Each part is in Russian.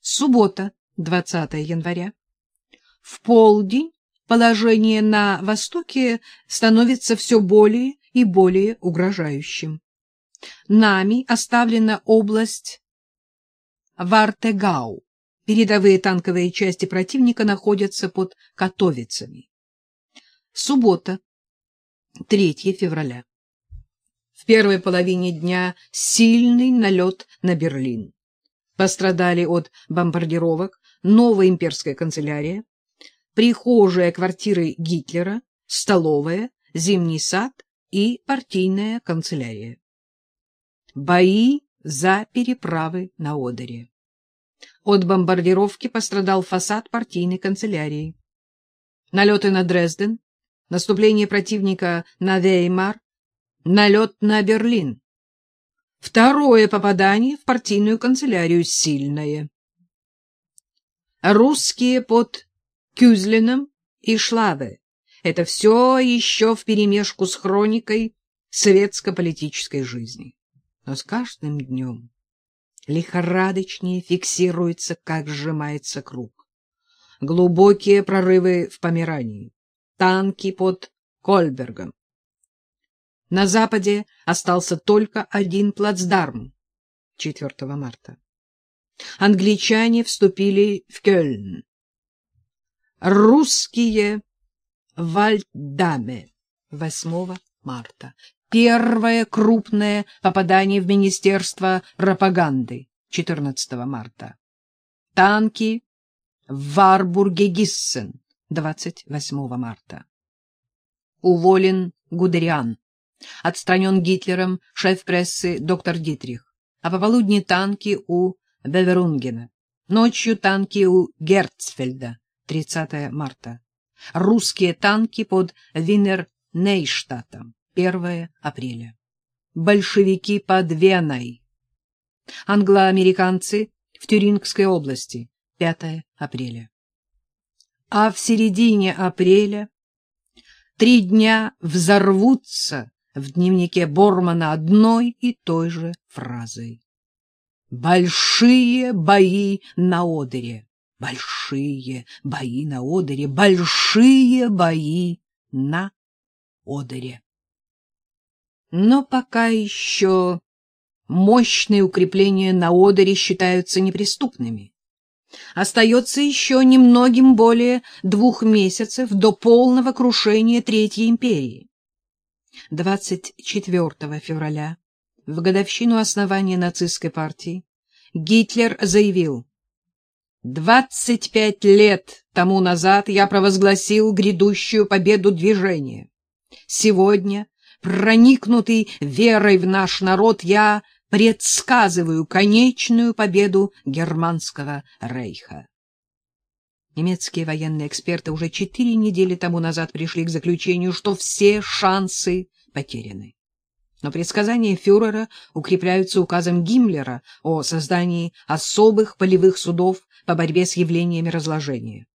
Суббота, 20 января. В полдень положение на востоке становится все более и более угрожающим. Нами оставлена область Вартегау. Передовые танковые части противника находятся под Котовицами. Суббота, 3 февраля. В первой половине дня сильный налет на Берлин. Пострадали от бомбардировок новая имперская канцелярия, прихожая квартиры Гитлера, столовая, зимний сад и партийная канцелярия. Бои за переправы на Одере. От бомбардировки пострадал фасад партийной канцелярии. Налеты на Дрезден, наступление противника на Веймар, налет на Берлин. Второе попадание в партийную канцелярию сильное. Русские под Кюзлином и Шлаве. Это все еще вперемешку с хроникой советско-политической жизни. Но с каждым днем лихорадочнее фиксируется, как сжимается круг. Глубокие прорывы в Померании, танки под Кольбергом. На западе остался только один плацдарм 4 марта. Англичане вступили в Кёльн. Русские в Вальдаме 8 марта. Первое крупное попадание в Министерство пропаганды 14 марта. Танки в Варбурге-Гиссен 28 марта. Уволен Гудериан. Отстранен Гитлером шеф прессы доктор Дитрих. А пополудни танки у Беверунгена. Ночью танки у Герцфельда 30 марта. Русские танки под Винер-Нейштатом. 1 апреля. Большевики под Веной. Англоамериканцы в Тюрингской области. 5 апреля. А в середине апреля три дня взорвутся в дневнике Бормана одной и той же фразой. Большие бои на Одере. Большие бои на Одере, большие бои на Одере. Но пока еще мощные укрепления на Одере считаются неприступными. Остается еще немногим более двух месяцев до полного крушения Третьей империи. 24 февраля, в годовщину основания нацистской партии, Гитлер заявил, Двадцать пять лет тому назад я провозгласил грядущую победу движения. Сегодня, проникнутый верой в наш народ, я предсказываю конечную победу германского рейха. Немецкие военные эксперты уже четыре недели тому назад пришли к заключению, что все шансы потеряны. Но предсказания фюрера укрепляются указом Гиммлера о создании особых полевых судов по борьбе с явлениями разложения.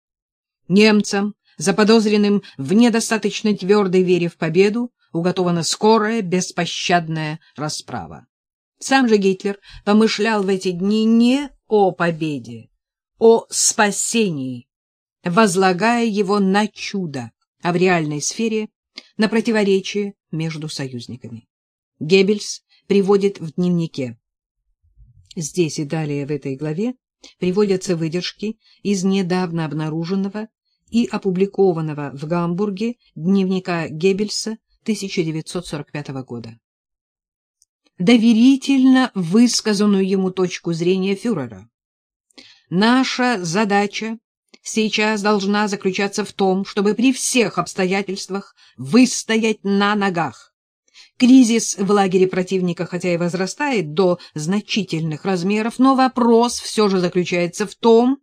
Немцам, заподозренным в недостаточно твердой вере в победу, уготована скорая, беспощадная расправа. Сам же Гитлер помышлял в эти дни не о победе, о спасении, возлагая его на чудо, а в реальной сфере на противоречие между союзниками. Геббельс приводит в дневнике. Здесь и далее в этой главе приводятся выдержки из недавно обнаруженного и опубликованного в Гамбурге дневника Геббельса 1945 года. Доверительно высказанную ему точку зрения фюрера. Наша задача сейчас должна заключаться в том, чтобы при всех обстоятельствах выстоять на ногах, Кризис в лагере противника, хотя и возрастает до значительных размеров, но вопрос все же заключается в том,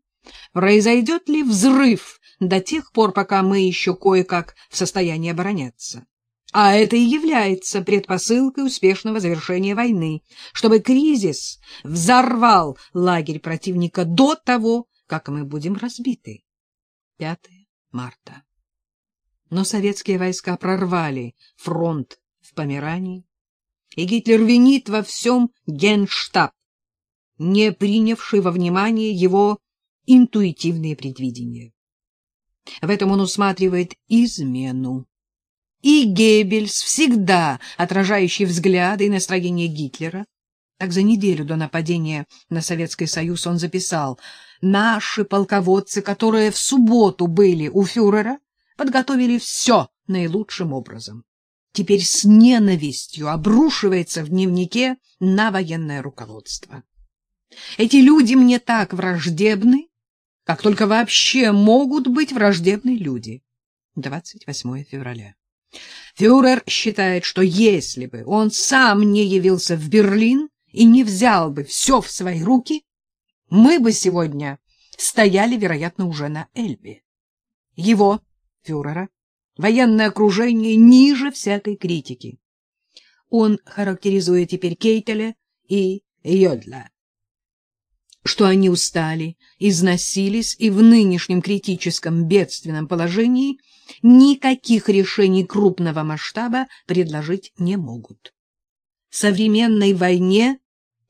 произойдет ли взрыв до тех пор, пока мы еще кое-как в состоянии обороняться. А это и является предпосылкой успешного завершения войны, чтобы кризис взорвал лагерь противника до того, как мы будем разбиты. 5 марта. Но советские войска прорвали фронт в Померании, и Гитлер винит во всем Генштаб. не принявший во внимание его интуитивные предвидения. В этом он усматривает измену. И Геббельс, всегда отражающий взгляды и настроение Гитлера, так за неделю до нападения на Советский Союз он записал «Наши полководцы, которые в субботу были у фюрера, подготовили все наилучшим образом. Теперь с ненавистью обрушивается в дневнике на военное руководство. Эти люди мне так враждебны, как только вообще могут быть враждебны люди. 28 февраля. Фюрер считает, что если бы он сам не явился в Берлин и не взял бы все в свои руки, мы бы сегодня стояли, вероятно, уже на Эльбе. Его, фюрера, военное окружение ниже всякой критики. Он характеризует теперь Кейтеля и Йодла что они устали, износились и в нынешнем критическом бедственном положении никаких решений крупного масштаба предложить не могут. Современной войне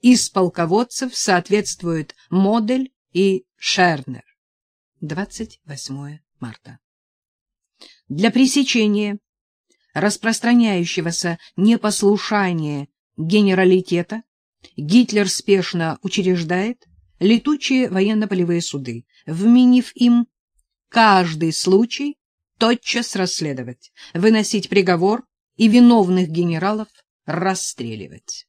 из полководцев соответствует Модель и Шернер. 28 марта. Для пресечения распространяющегося непослушания генералитета Гитлер спешно учреждает летучие военно-полевые суды, вменив им каждый случай тотчас расследовать, выносить приговор и виновных генералов расстреливать.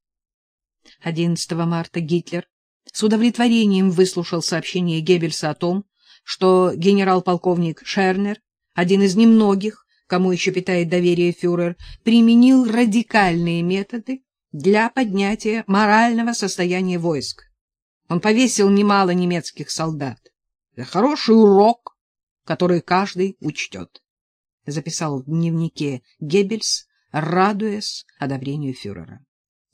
11 марта Гитлер с удовлетворением выслушал сообщение Геббельса о том, что генерал-полковник Шернер, один из немногих, кому еще питает доверие фюрер, применил радикальные методы для поднятия морального состояния войск, он повесил немало немецких солдат. Это хороший урок, который каждый учтет, — записал в дневнике Геббельс, радуясь одобрению фюрера.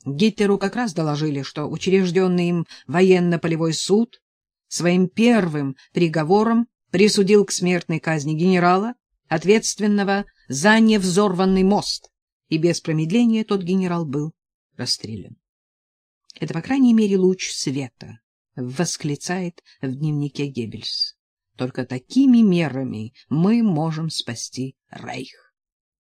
Гитлеру как раз доложили, что учрежденный им военно-полевой суд своим первым приговором присудил к смертной казни генерала, ответственного за невзорванный мост, и без промедления тот генерал был расстрелян. Это, по крайней мере, луч света, — восклицает в дневнике Геббельс. Только такими мерами мы можем спасти Рейх.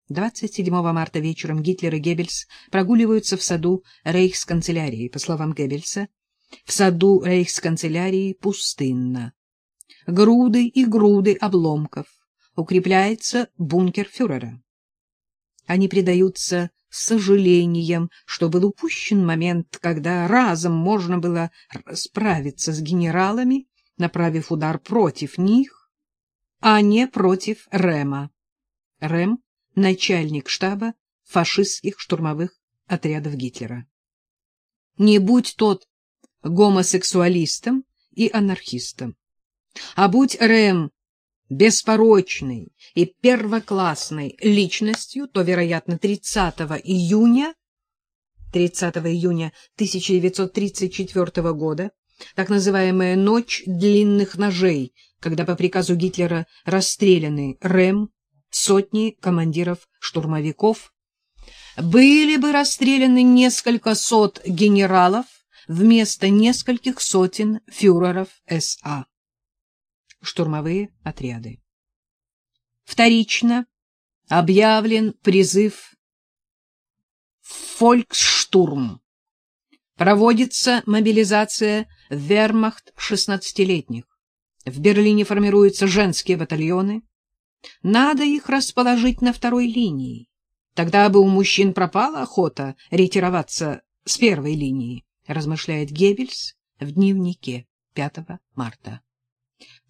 27 марта вечером Гитлер и Геббельс прогуливаются в саду рейхсканцелярии. По словам Геббельса, в саду рейхсканцелярии пустынно. Груды и груды обломков. Укрепляется бункер фюрера. Они предаются сожалением, что был упущен момент, когда разом можно было справиться с генералами, направив удар против них, а не против Рема. Рем — начальник штаба фашистских штурмовых отрядов Гитлера. Не будь тот гомосексуалистом и анархистом, а будь Рэм беспорочной и первоклассной личностью, то, вероятно, 30 июня 30 июня 1934 года, так называемая «Ночь длинных ножей», когда по приказу Гитлера расстреляны Рэм, сотни командиров штурмовиков, были бы расстреляны несколько сот генералов вместо нескольких сотен фюреров СА штурмовые отряды. Вторично объявлен призыв «Фольксштурм». Проводится мобилизация вермахт 16-летних. В Берлине формируются женские батальоны. Надо их расположить на второй линии. Тогда бы у мужчин пропала охота ретироваться с первой линии, размышляет Геббельс в дневнике 5 марта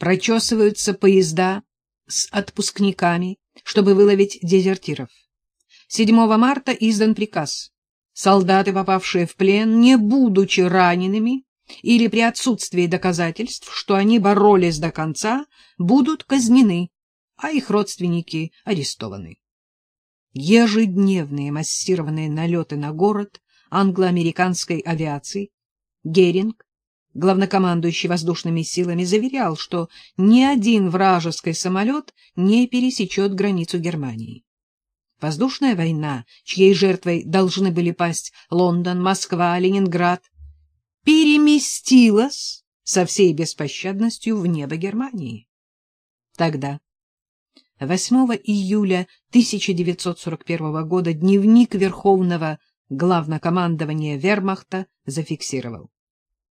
прочесываются поезда с отпускниками, чтобы выловить дезертиров. 7 марта издан приказ. Солдаты, попавшие в плен, не будучи ранеными или при отсутствии доказательств, что они боролись до конца, будут казнены, а их родственники арестованы. Ежедневные массированные налеты на город англо-американской авиации Геринг главнокомандующий воздушными силами, заверял, что ни один вражеский самолет не пересечет границу Германии. Воздушная война, чьей жертвой должны были пасть Лондон, Москва, Ленинград, переместилась со всей беспощадностью в небо Германии. Тогда, 8 июля 1941 года, дневник Верховного Главнокомандования Вермахта зафиксировал.